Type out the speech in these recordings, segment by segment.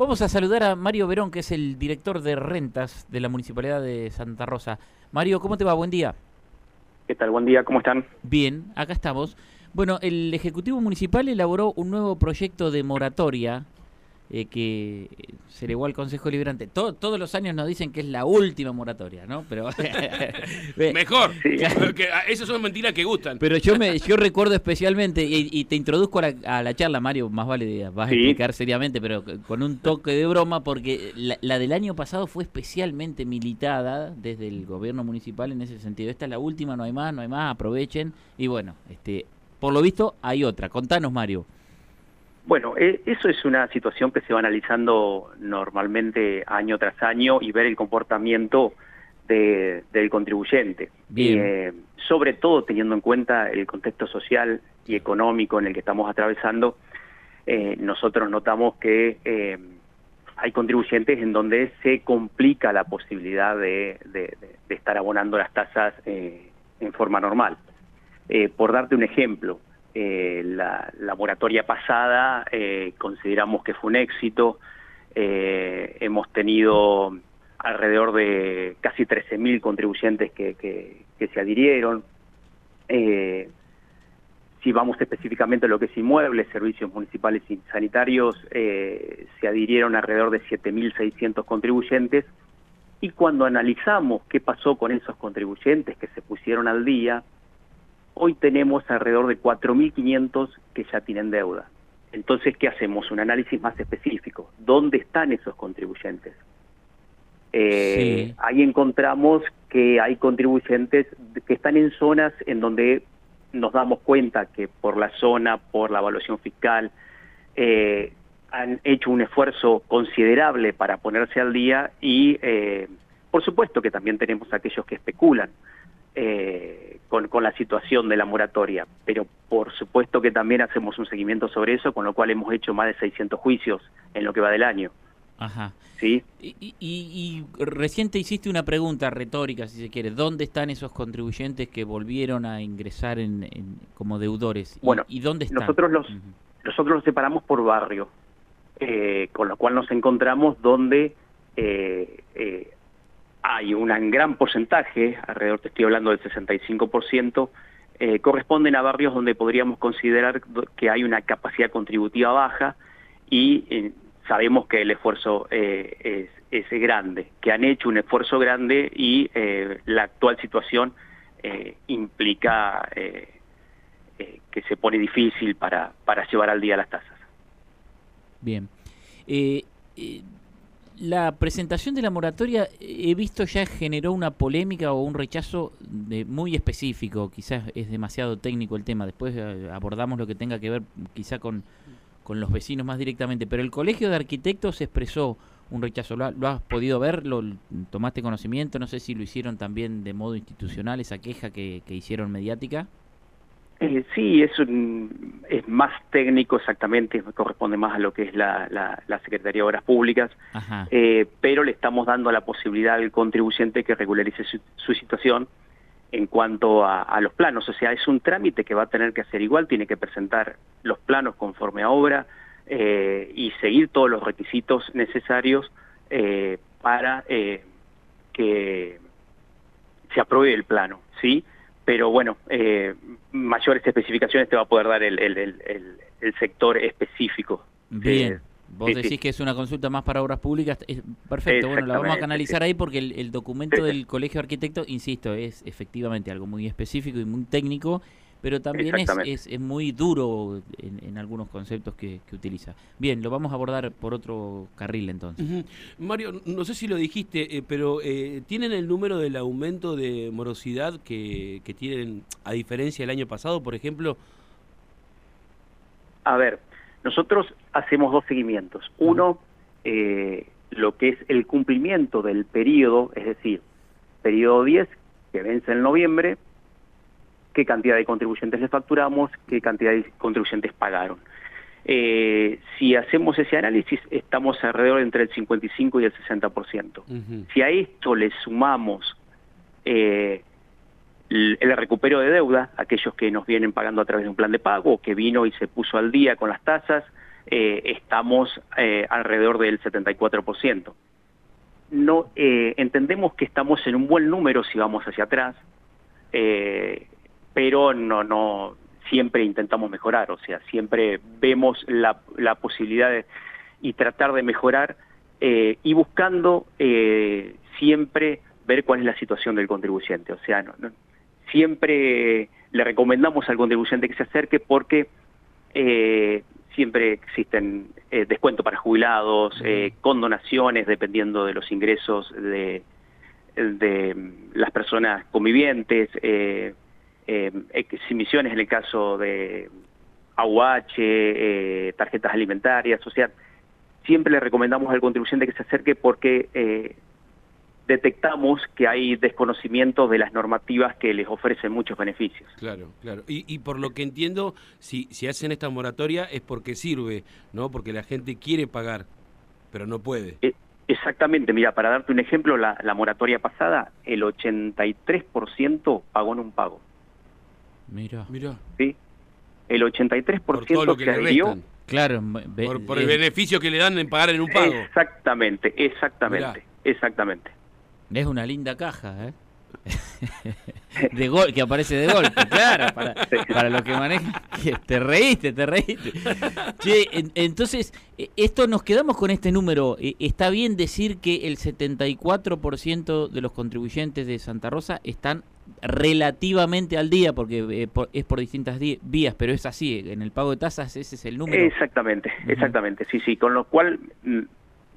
Vamos a saludar a Mario Verón, que es el director de rentas de la Municipalidad de Santa Rosa. Mario, ¿cómo te va? Buen día. ¿Qué tal? Buen día, ¿cómo están? Bien, acá estamos. Bueno, el Ejecutivo Municipal elaboró un nuevo proyecto de moratoria eh, que se le al Consejo Liberante. todos los años nos dicen que es la última moratoria, ¿no? Pero Mejor, esas son mentiras que gustan. Pero yo me yo recuerdo especialmente, y, te introduzco a la, charla, Mario, más vale vas a explicar seriamente, pero con un toque de broma, porque la, del año pasado fue especialmente militada desde el gobierno municipal en ese sentido. Esta es la última, no hay más, no hay más, aprovechen. Y bueno, este por lo visto hay otra. Contanos, Mario. Bueno, eh, eso es una situación que se va analizando normalmente año tras año y ver el comportamiento del contribuyente. Eh, sobre todo teniendo en cuenta el contexto social y económico en el que estamos atravesando, eh, nosotros notamos que hay contribuyentes en donde se complica la posibilidad de, estar abonando las tasas en forma normal. por darte un ejemplo, eh, la, moratoria pasada eh, consideramos que fue un éxito. Eh, hemos tenido alrededor de casi 13.000 contribuyentes que, que, se adhirieron. si vamos específicamente a lo que es inmuebles, servicios municipales y sanitarios, se adhirieron alrededor de 7.600 contribuyentes. Y cuando analizamos qué pasó con esos contribuyentes que se pusieron al día, Hoy tenemos alrededor de 4.500 que ya tienen deuda. Entonces, ¿qué hacemos? Un análisis más específico. ¿Dónde están esos contribuyentes? Eh, ahí encontramos que hay contribuyentes que están en zonas en donde nos damos cuenta que por la zona, por la evaluación fiscal, eh, han hecho un esfuerzo considerable para ponerse al día y, eh, por supuesto, que también tenemos aquellos que especulan con, con, la situación de la moratoria, pero por supuesto que también hacemos un seguimiento sobre eso, con lo cual hemos hecho más de 600 juicios en lo que va del año. Ajá. ¿Sí? Y, y, y recién hiciste una pregunta retórica, si se quiere. ¿Dónde están esos contribuyentes que volvieron a ingresar en, como deudores? Bueno, ¿Y, dónde están? Nosotros los, nosotros los separamos por barrio, eh, con lo cual nos encontramos donde eh, eh, hay un gran porcentaje, alrededor te estoy hablando del 65%, eh, corresponden a barrios donde podríamos considerar que hay una capacidad contributiva baja y eh, sabemos que el esfuerzo eh, es, es, grande, que han hecho un esfuerzo grande y eh, la actual situación implica que se pone difícil para llevar al día las tasas. Bien la presentación de la moratoria he visto ya generó una polémica o un rechazo de, muy específico, quizás es demasiado técnico el tema, después eh, abordamos lo que tenga que ver quizá con, los vecinos más directamente, pero el Colegio de Arquitectos expresó un rechazo, ¿lo, has podido ver? ¿Lo tomaste conocimiento? No sé si lo hicieron también de modo institucional, esa queja que, que hicieron mediática. Eh, sí, es, es más técnico exactamente, corresponde más a lo que es la, la, Secretaría de Obras Públicas, eh, pero le estamos dando la posibilidad al contribuyente que regularice su, situación en cuanto a, los planos. O sea, es un trámite que va a tener que hacer igual, tiene que presentar los planos conforme a obra eh, y seguir todos los requisitos necesarios eh, para eh, que se apruebe el plano, ¿sí? Pero bueno, eh, mayores especificaciones te va a poder dar el, el, el, sector específico. Bien. Vos decís que es una consulta más para obras públicas. perfecto, bueno, la vamos a canalizar ahí porque el, documento del Colegio de Arquitectos, insisto, es efectivamente algo muy específico y muy técnico pero también es, es, muy duro en, algunos conceptos que, utiliza. Bien, lo vamos a abordar por otro carril entonces. Mario, no sé si lo dijiste, eh, pero eh, ¿tienen el número del aumento de morosidad que, que tienen a diferencia del año pasado, por ejemplo? A ver, nosotros hacemos dos seguimientos. Uno, eh, lo que es el cumplimiento del periodo, es decir, periodo 10, que vence en noviembre, qué cantidad de contribuyentes le facturamos, qué cantidad de contribuyentes pagaron. Eh, si hacemos ese análisis, estamos alrededor entre el 55 y el 60%. Si a esto le sumamos eh, el, recupero de deuda, aquellos que nos vienen pagando a través de un plan de pago, que vino y se puso al día con las tasas, eh, estamos alrededor del 74%. No, entendemos que estamos en un buen número si vamos hacia atrás, pero no, no, siempre intentamos mejorar, o sea, siempre vemos la, la posibilidad de, y tratar de mejorar y buscando siempre ver cuál es la situación del contribuyente. O sea, no, siempre le recomendamos al contribuyente que se acerque porque eh, siempre existen eh, descuentos para jubilados, eh, condonaciones dependiendo de los ingresos de, de las personas convivientes, eh, exhibiciones en el caso de AUH, eh, tarjetas alimentarias, o sea, siempre le recomendamos al contribuyente que se acerque porque eh, detectamos que hay desconocimiento de las normativas que les ofrecen muchos beneficios. Claro, claro. Y, y por lo que entiendo, si, si hacen esta moratoria es porque sirve, ¿no? Porque la gente quiere pagar, pero no puede. Eh, exactamente, mira, para darte un ejemplo, la, la moratoria pasada, el 83% pagó en un pago. Mira. Mira. ¿sí? El 83% Por todo lo que se adhirió. Claro, Por, por el es, beneficio que le dan en pagar en un pago. Exactamente, exactamente, Mirá. exactamente. es una linda caja, ¿eh? de gol, que aparece de golpe, claro, para, para los que manejan. Te reíste, te reíste. Che, en- entonces, eh, esto nos quedamos con este número. Eh, ¿Está bien decir que el 74% de los contribuyentes de Santa Rosa están relativamente al día? Porque eh, por- es por distintas di- vías, pero es así. En el pago de tasas ese es el número. Exactamente, exactamente, sí, sí, con lo cual mm,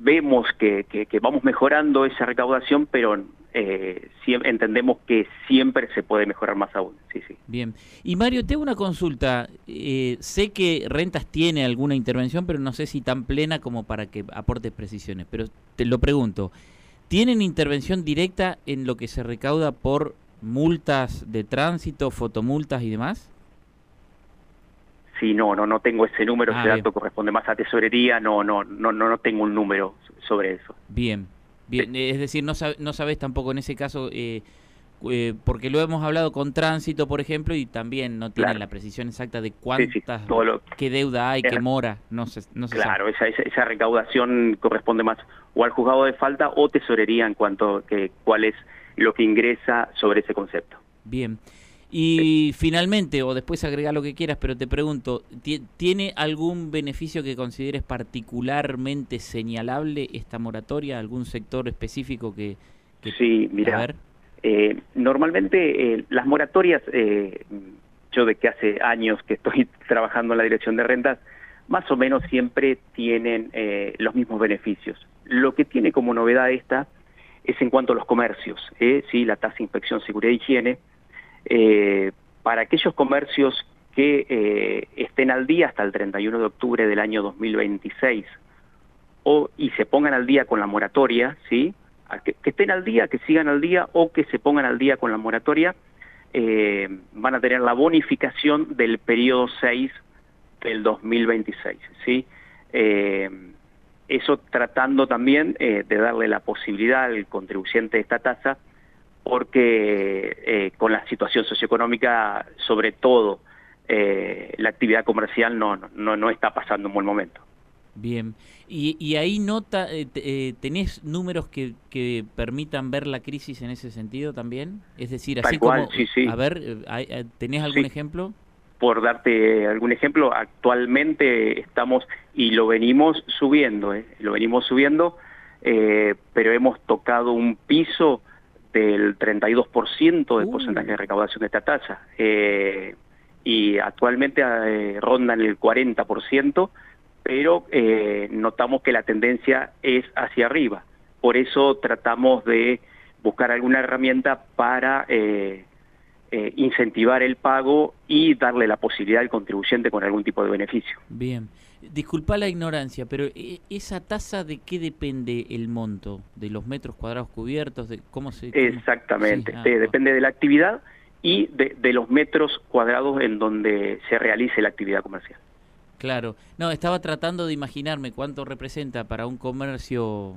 vemos que, que- que vamos mejorando esa recaudación, pero eh, entendemos que siempre se puede mejorar más aún, sí, sí. Bien. Y Mario, te hago una consulta. Eh, sé que Rentas tiene alguna intervención, pero no sé si tan plena como para que aporte precisiones. Pero te lo pregunto. ¿Tienen intervención directa en lo que se recauda por multas de tránsito, fotomultas y demás? Sí, no, no, no tengo ese número, Ah, ese bien. dato corresponde más a tesorería, no, no, no, no, tengo un número sobre eso. Bien. Bien. Es decir, no, sab- no sabes tampoco en ese caso, eh, eh, porque lo hemos hablado con tránsito, por ejemplo, y también no tienen Claro. la precisión exacta de Sí, sí, cuántas, todo lo, qué deuda hay, qué mora. No se, no se sabe. Claro, esa, esa, esa recaudación corresponde más o al juzgado de falta o tesorería en cuanto a que cuál es lo que ingresa sobre ese concepto. Bien. Y finalmente, o después agrega lo que quieras, pero te pregunto, ¿ti- ¿tiene algún beneficio que consideres particularmente señalable esta moratoria? ¿Algún sector específico que... que Sí, mira, eh, normalmente eh, las moratorias, eh, yo de que hace años que estoy trabajando en la dirección de rentas, más o menos siempre tienen eh, los mismos beneficios. Lo que tiene como novedad esta es en cuanto a los comercios, ¿eh? sí, la tasa de inspección, seguridad e higiene, eh, para aquellos comercios que eh, estén al día hasta el 31 de octubre del año 2026 o y se pongan al día con la moratoria, ¿sí? Que estén al día, que sigan al día o que se pongan al día con la moratoria, eh, van a tener la bonificación del periodo 6 del 2026, ¿sí? Eh, eso tratando también eh, de darle la posibilidad al contribuyente de esta tasa, porque eh, con la situación socioeconómica, sobre todo, eh, la actividad comercial no, no, no está pasando un buen momento. bien. Y, y ahí nota, eh, te- ¿tenés números que, que permitan ver la crisis en ese sentido también? Es decir, Tal así cual, como... sí, sí. A ver, ¿tenés algún Sí. ejemplo? Por darte algún ejemplo, actualmente estamos, y lo venimos subiendo, ¿eh? lo venimos subiendo, eh, pero hemos tocado un piso del 32% de Uh. porcentaje de recaudación de esta tasa. Eh, y actualmente eh, rondan el 40%, pero eh, notamos que la tendencia es hacia arriba. Por eso tratamos de buscar alguna herramienta para eh, eh, incentivar el pago y darle la posibilidad al contribuyente con algún tipo de beneficio. Bien. Disculpa la ignorancia, pero eh, ¿esa tasa de qué depende el monto? ¿De los metros cuadrados cubiertos? ¿De cómo se...? Exactamente, Sí, ah, Eh, depende de la actividad y de, de los metros cuadrados en donde se realice la actividad comercial. Claro. No, estaba tratando de imaginarme cuánto representa para un comercio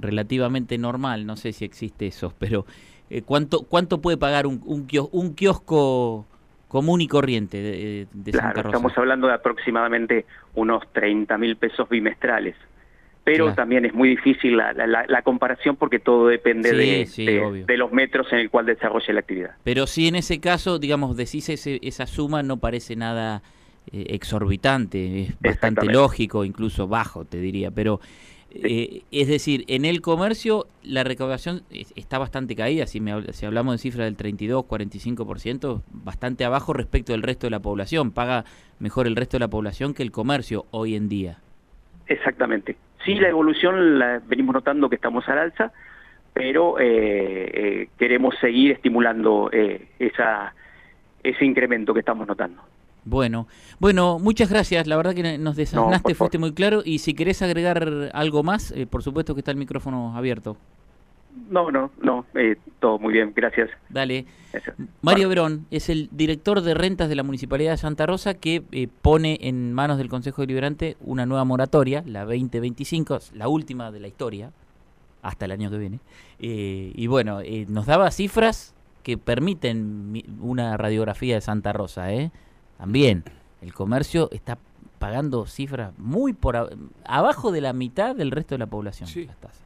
relativamente normal, no sé si existe eso, pero eh, ¿cuánto, ¿cuánto puede pagar un, un, kios- un kiosco común y corriente de, de claro, Santa Rosa. Estamos hablando de aproximadamente unos 30 mil pesos bimestrales. Pero Claro. también es muy difícil la, la- la- la comparación porque todo depende Sí, de, sí, de- de los metros en el cual desarrolle la actividad. Pero sí en ese caso, digamos, decís ese, esa suma no parece nada eh, exorbitante, es bastante lógico, incluso bajo, te diría. Pero, eh, es decir, en el comercio la recaudación es- está bastante caída, si, me, si hablamos de cifras del 32, 45%, bastante abajo respecto del resto de la población. Paga mejor el resto de la población que el comercio hoy en día. Exactamente. Sí, la evolución la venimos notando que estamos al alza, pero eh, eh, queremos seguir estimulando eh, esa, ese incremento que estamos notando. Bueno, bueno, muchas gracias. La verdad que nos favor. fuiste muy claro. Y si querés agregar algo más, eh, por supuesto que está el micrófono abierto. No, no, no, eh, todo muy bien, gracias. Dale. Gracias. Mario Verón es el director de rentas de la Municipalidad de Santa Rosa que eh, pone en manos del Consejo Deliberante una nueva moratoria, la 2025, es la última de la historia, hasta el año que viene. Eh, y bueno, eh, nos daba cifras que permiten mi- una radiografía de Santa Rosa. ¿eh? También el comercio está pagando cifras muy por a- abajo de la mitad del resto de la población. Sí. las tasas.